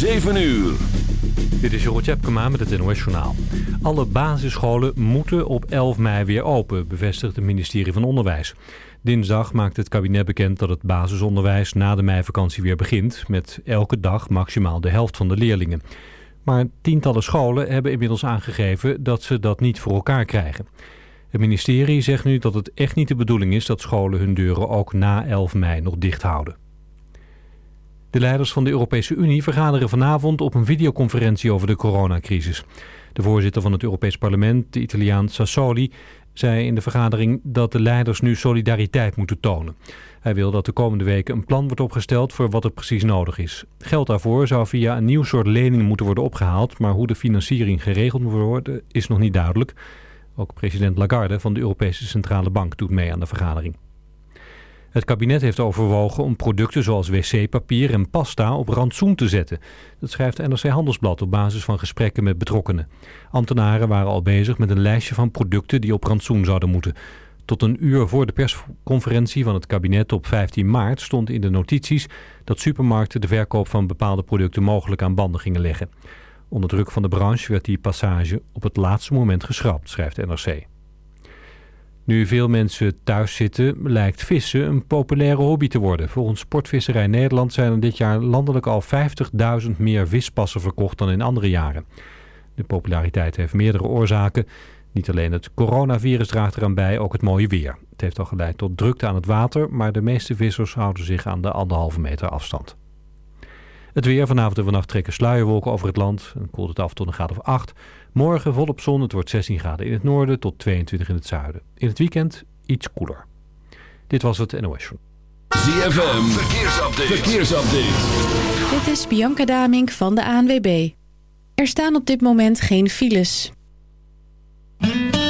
7 uur. Dit is Jeroen Tjepkema met het NOS Journaal. Alle basisscholen moeten op 11 mei weer open, bevestigt het ministerie van Onderwijs. Dinsdag maakt het kabinet bekend dat het basisonderwijs na de meivakantie weer begint... met elke dag maximaal de helft van de leerlingen. Maar tientallen scholen hebben inmiddels aangegeven dat ze dat niet voor elkaar krijgen. Het ministerie zegt nu dat het echt niet de bedoeling is dat scholen hun deuren ook na 11 mei nog dicht houden. De leiders van de Europese Unie vergaderen vanavond op een videoconferentie over de coronacrisis. De voorzitter van het Europees Parlement, de Italiaan Sassoli, zei in de vergadering dat de leiders nu solidariteit moeten tonen. Hij wil dat de komende weken een plan wordt opgesteld voor wat er precies nodig is. Geld daarvoor zou via een nieuw soort lening moeten worden opgehaald, maar hoe de financiering geregeld moet worden is nog niet duidelijk. Ook president Lagarde van de Europese Centrale Bank doet mee aan de vergadering. Het kabinet heeft overwogen om producten zoals wc-papier en pasta op rantsoen te zetten. Dat schrijft NRC Handelsblad op basis van gesprekken met betrokkenen. Ambtenaren waren al bezig met een lijstje van producten die op rantsoen zouden moeten. Tot een uur voor de persconferentie van het kabinet op 15 maart stond in de notities dat supermarkten de verkoop van bepaalde producten mogelijk aan banden gingen leggen. Onder druk van de branche werd die passage op het laatste moment geschrapt, schrijft NRC. Nu veel mensen thuis zitten, lijkt vissen een populaire hobby te worden. Volgens Sportvisserij Nederland zijn er dit jaar landelijk al 50.000 meer vispassen verkocht dan in andere jaren. De populariteit heeft meerdere oorzaken. Niet alleen het coronavirus draagt eraan bij, ook het mooie weer. Het heeft al geleid tot drukte aan het water, maar de meeste vissers houden zich aan de anderhalve meter afstand. Het weer vanavond en vannacht trekken sluierwolken over het land. En koelt het af tot een graad of 8. Morgen volop zon. Het wordt 16 graden in het noorden tot 22 in het zuiden. In het weekend iets koeler. Dit was het NOS Show. ZFM, verkeersupdate. verkeersupdate. Dit is Bianca Damink van de ANWB. Er staan op dit moment geen files.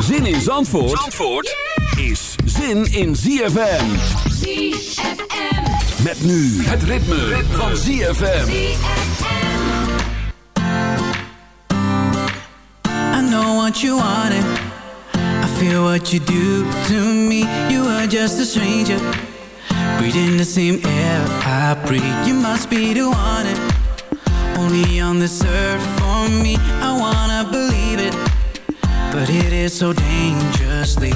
Zin in Zandvoort, Zandvoort is zin in ZFM. ZFM. Met nu het ritme, van ZFM. I know what you wanted. I feel what you do to me. You are just a stranger. Breathing the same air I breathe. You must be the one. Only on this earth for me. I wanna believe it. But it is so dangerously.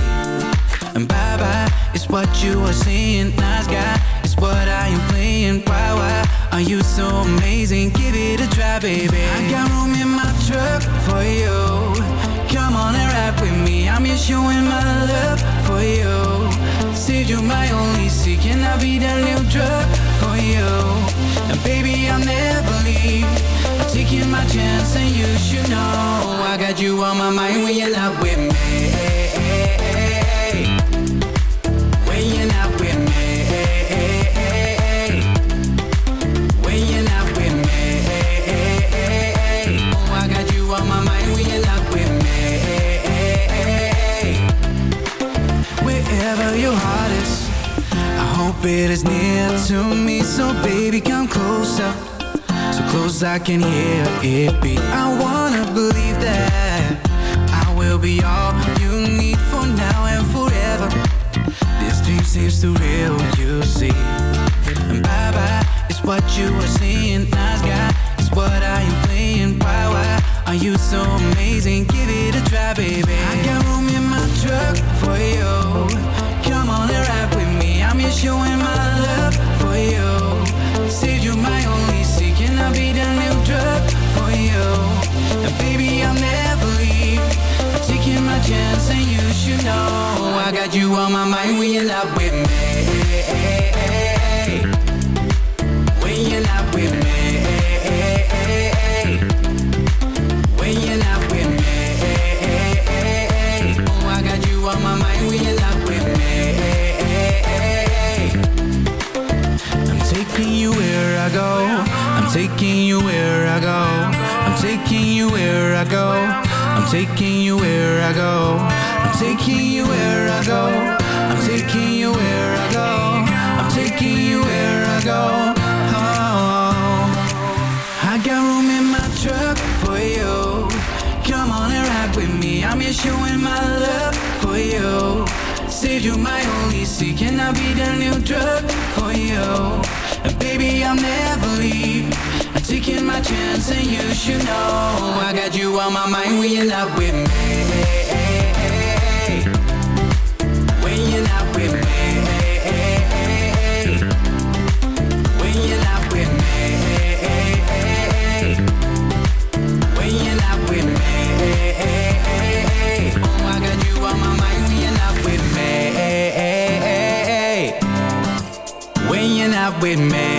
And bye bye, it's what you are saying. Nice guy, it's what I am playing. Why, why are you so amazing? Give it a try, baby. I got room in my truck for you. Come on and ride with me. I'm just showing my love for you. Said you're my only seek, and I'll be that little drug for you. And baby, I'll never leave. Taking my chance, and you should know I got you on my mind when you're not with me. When you're not with me. When you're not with me. Oh, I got you on my mind when you're not with me. Wherever your heart is, I hope it is near to me. So baby, come closer, so close I can hear it beat. I wanna believe that I will be all you need for now and forever. This dream seems too real, you see. And bye bye is what you are seeing. Nice guy is what I am playing. Why, why are you so amazing? Give it a try, baby. I got room in my truck for you. Come on and ride with me. I'm just showing my know I got you on my mind when you're not with me. When you're not with me. When you're not with me. Oh, I got you on my mind when you're not with me. I'm taking you where I go. I'm taking you where I go. I'm taking you where I go. I'm taking you where I go. I'm taking you where I go. I'm taking you where I go. I'm taking you where I go. Oh, I got room in my truck for you. Come on and ride with me. I'm just showing my love for you. Saved you my only seat. Can I be the new drug for you? And baby, I'll never leave. I'm taking my chance, and you should know I got you on my mind when you're not with me. With me.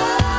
love.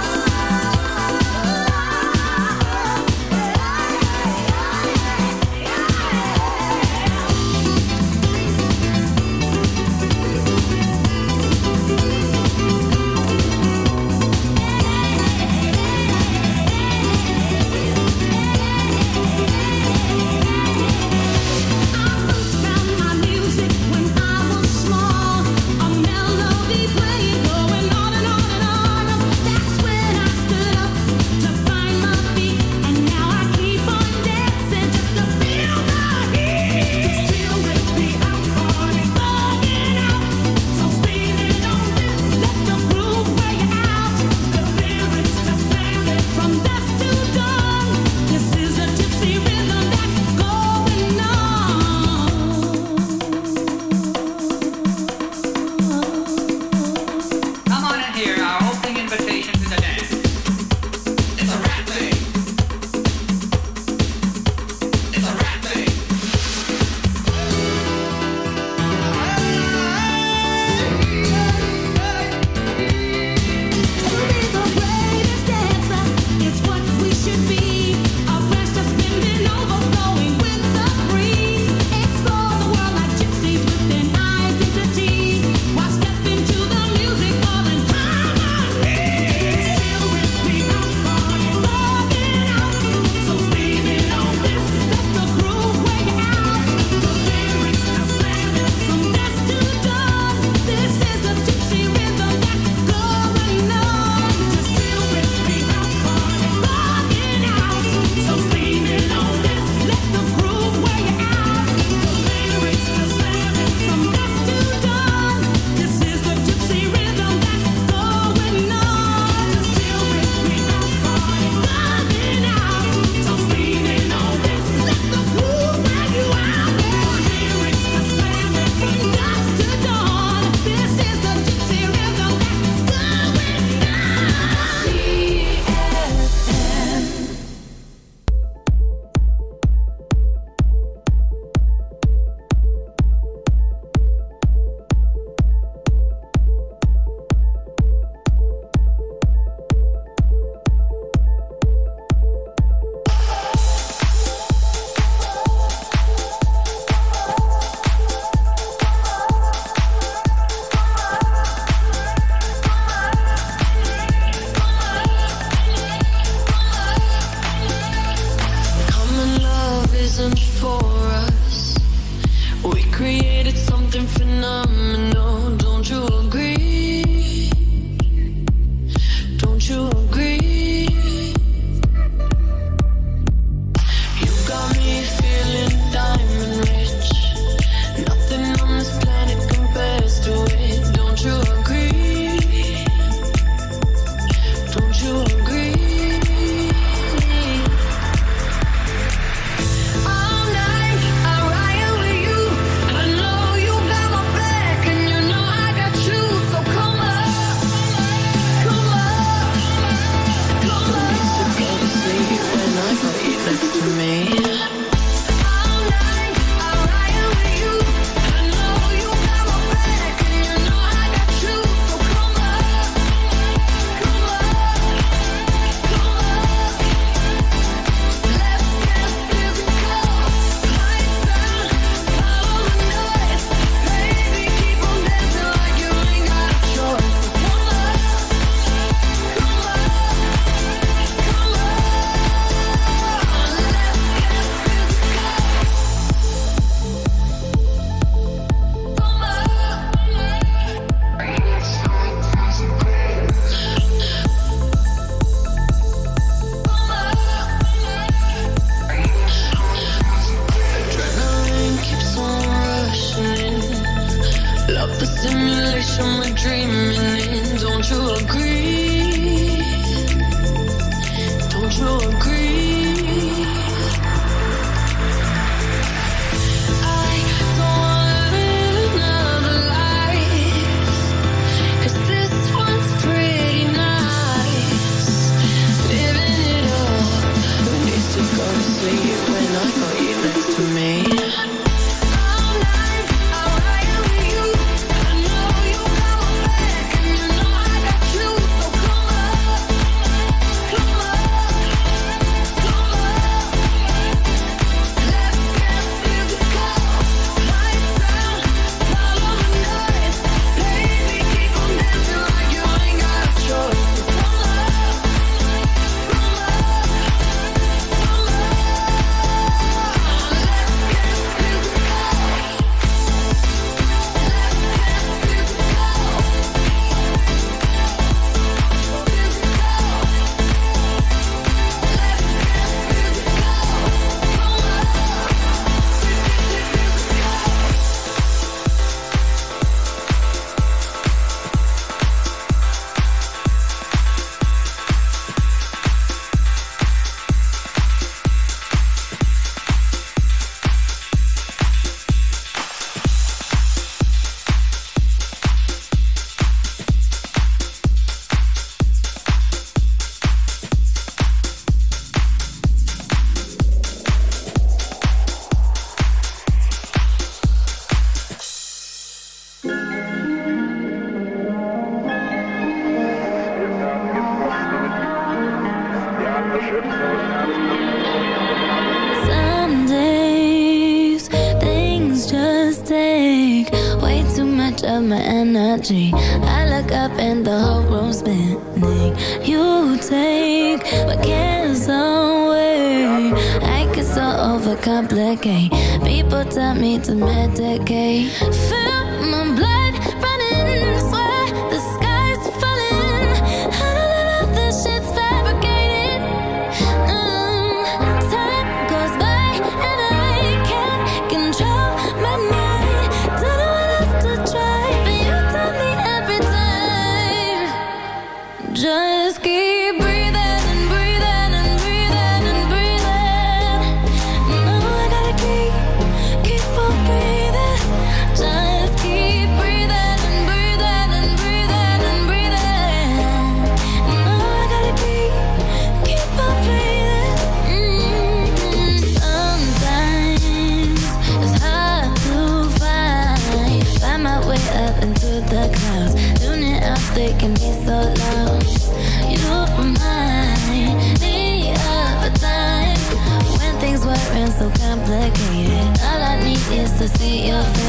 To see your face.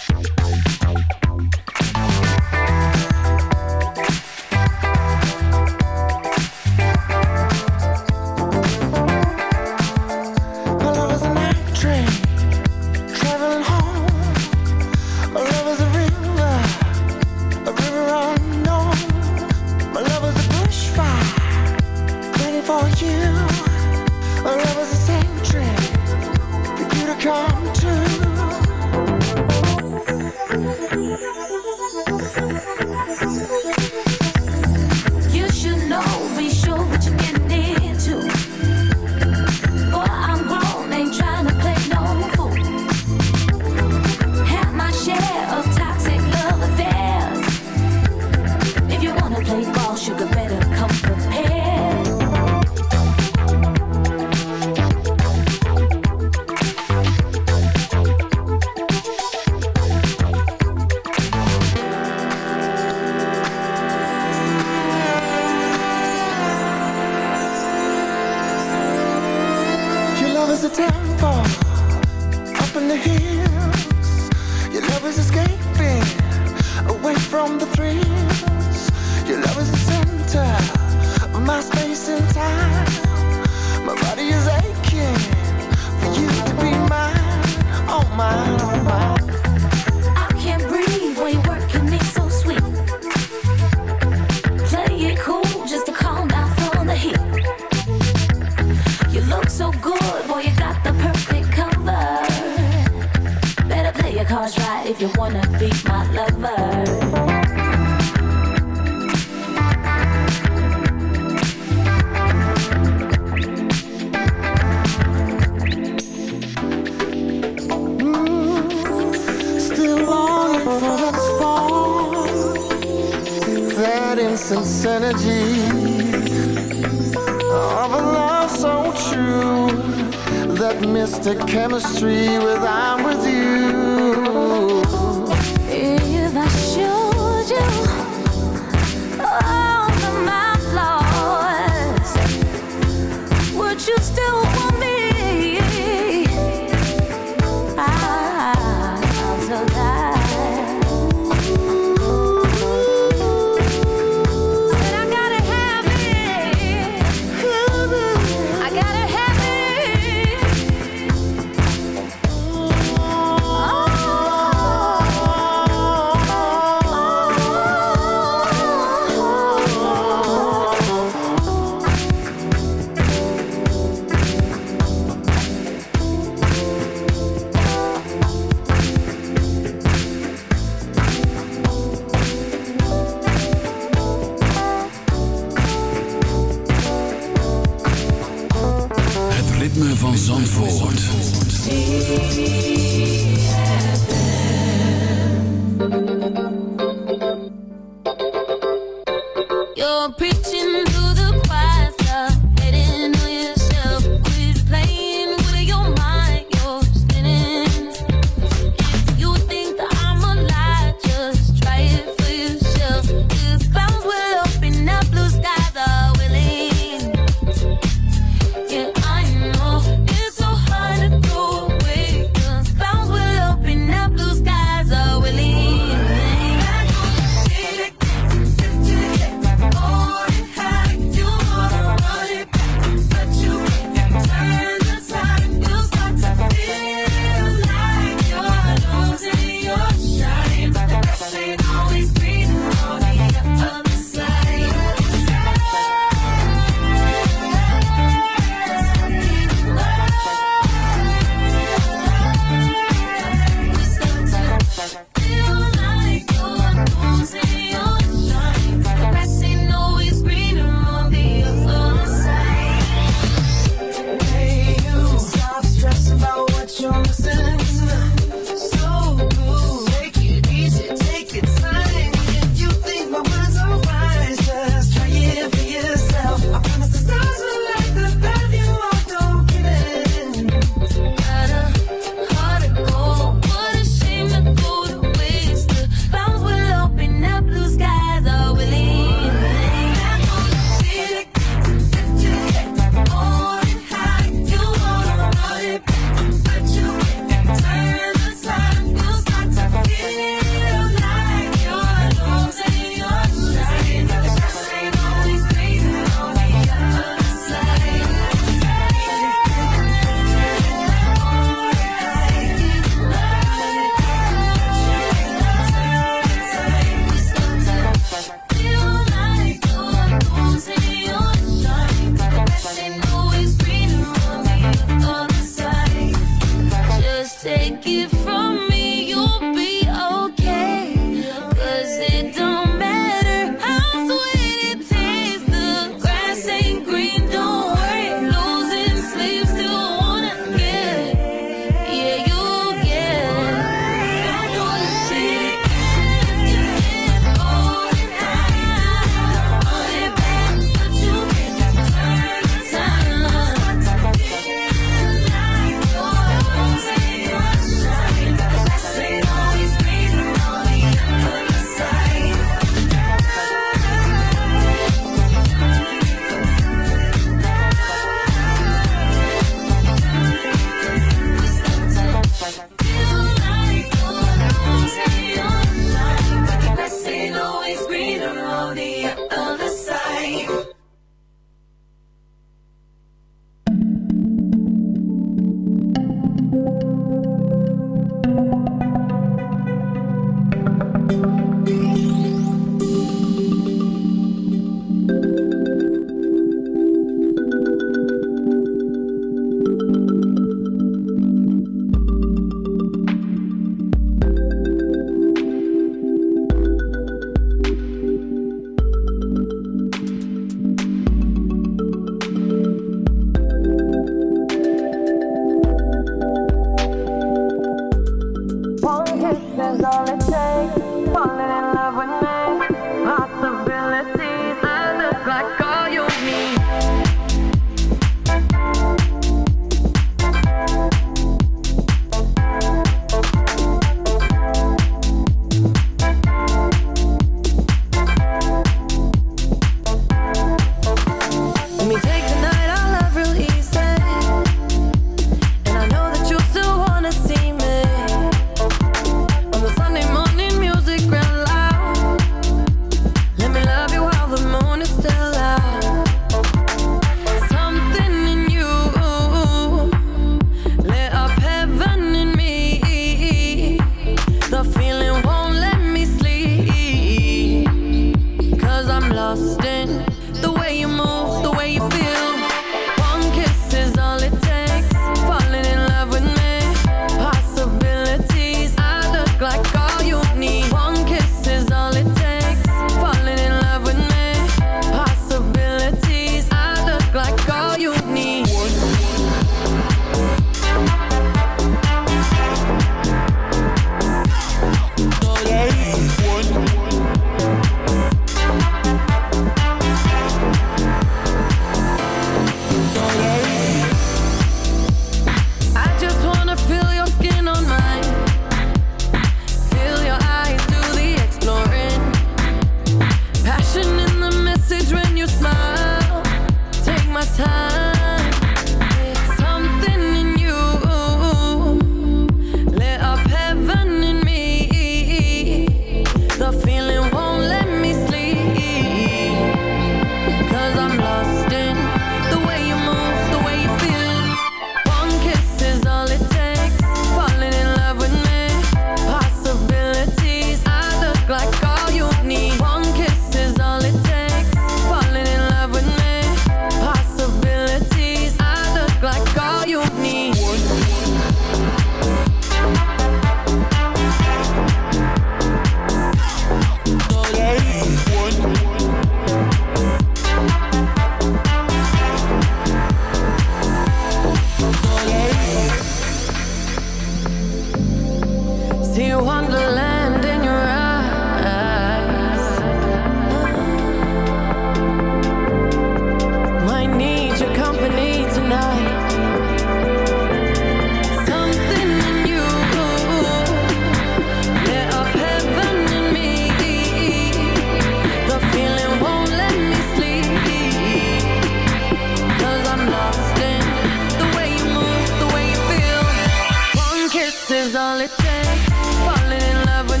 This is all it takes. Falling in love with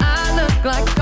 I look like.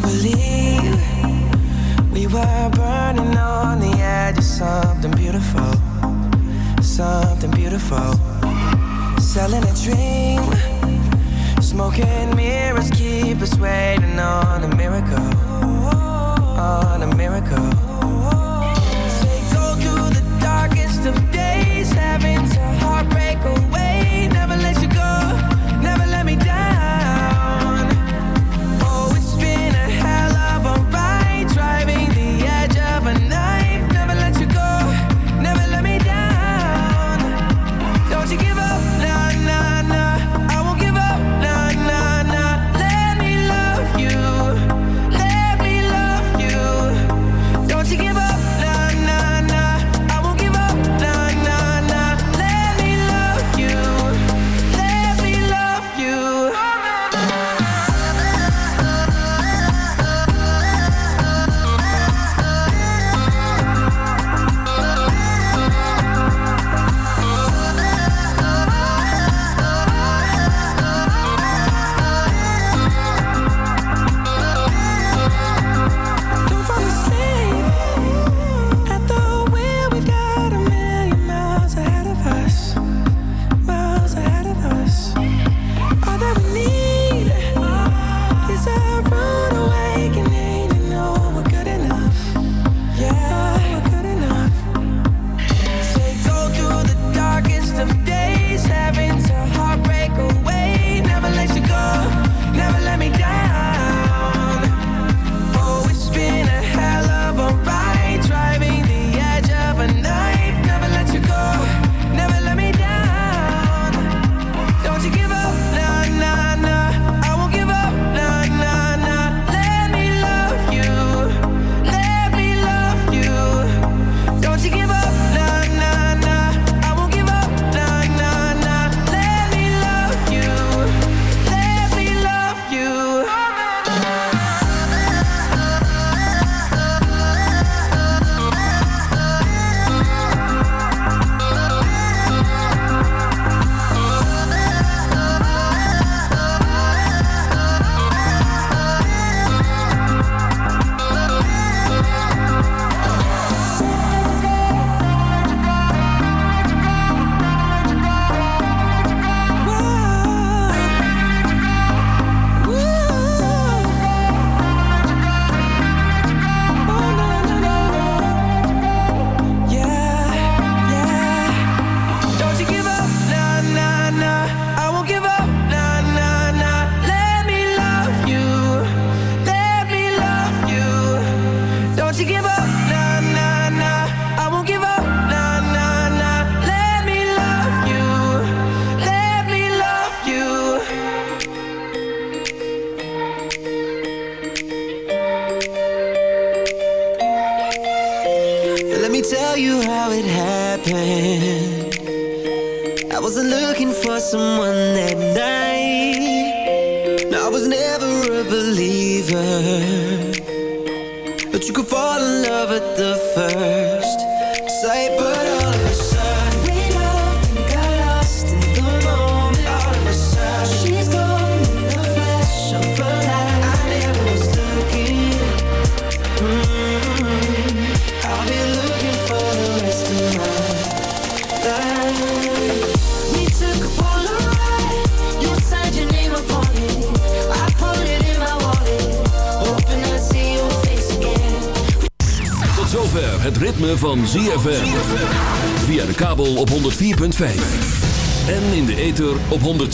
To believe we were burning on the edge of something beautiful, something beautiful. Selling a dream, smoking mirrors keep us waiting on a miracle, on a miracle. They go through the darkest of days, having to heartbreak away. Never let you go, never let me down.